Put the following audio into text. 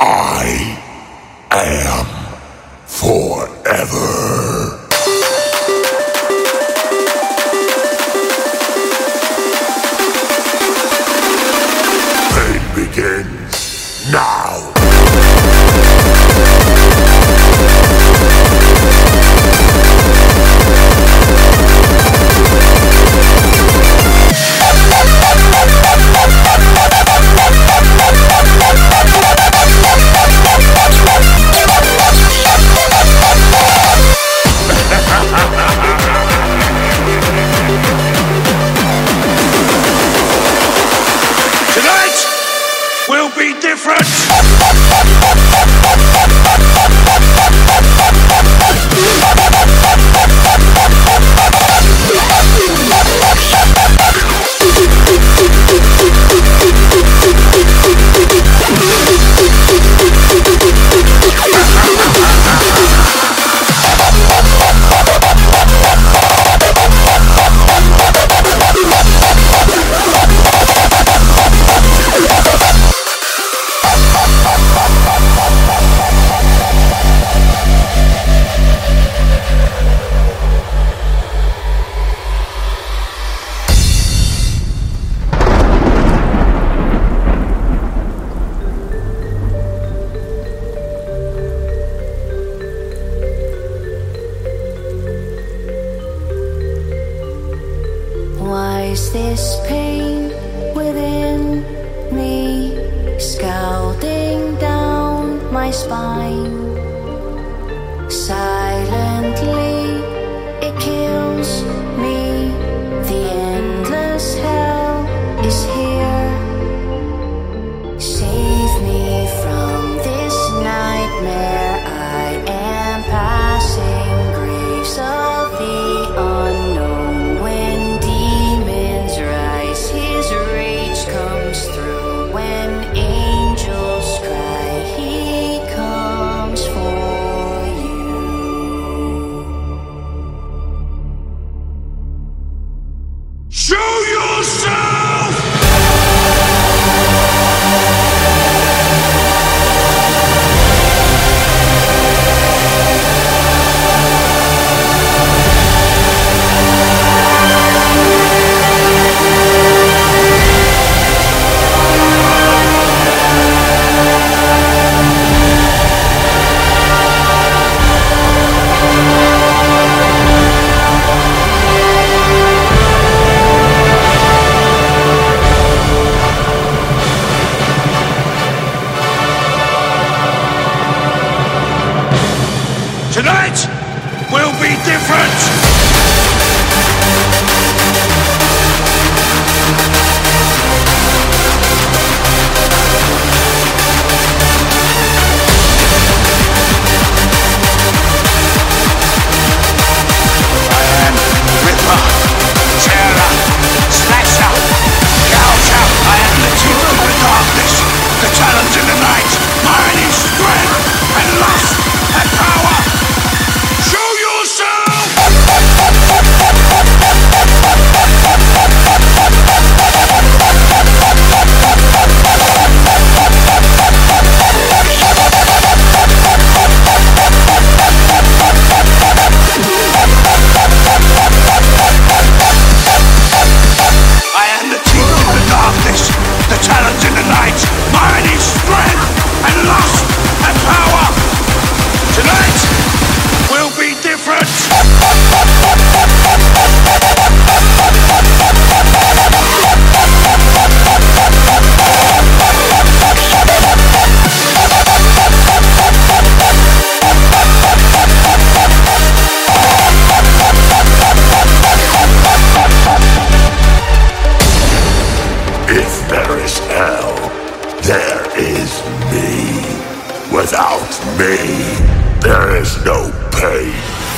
I am forever. be different. Is this pain within me scalding down my spine? Without me, there is no pain.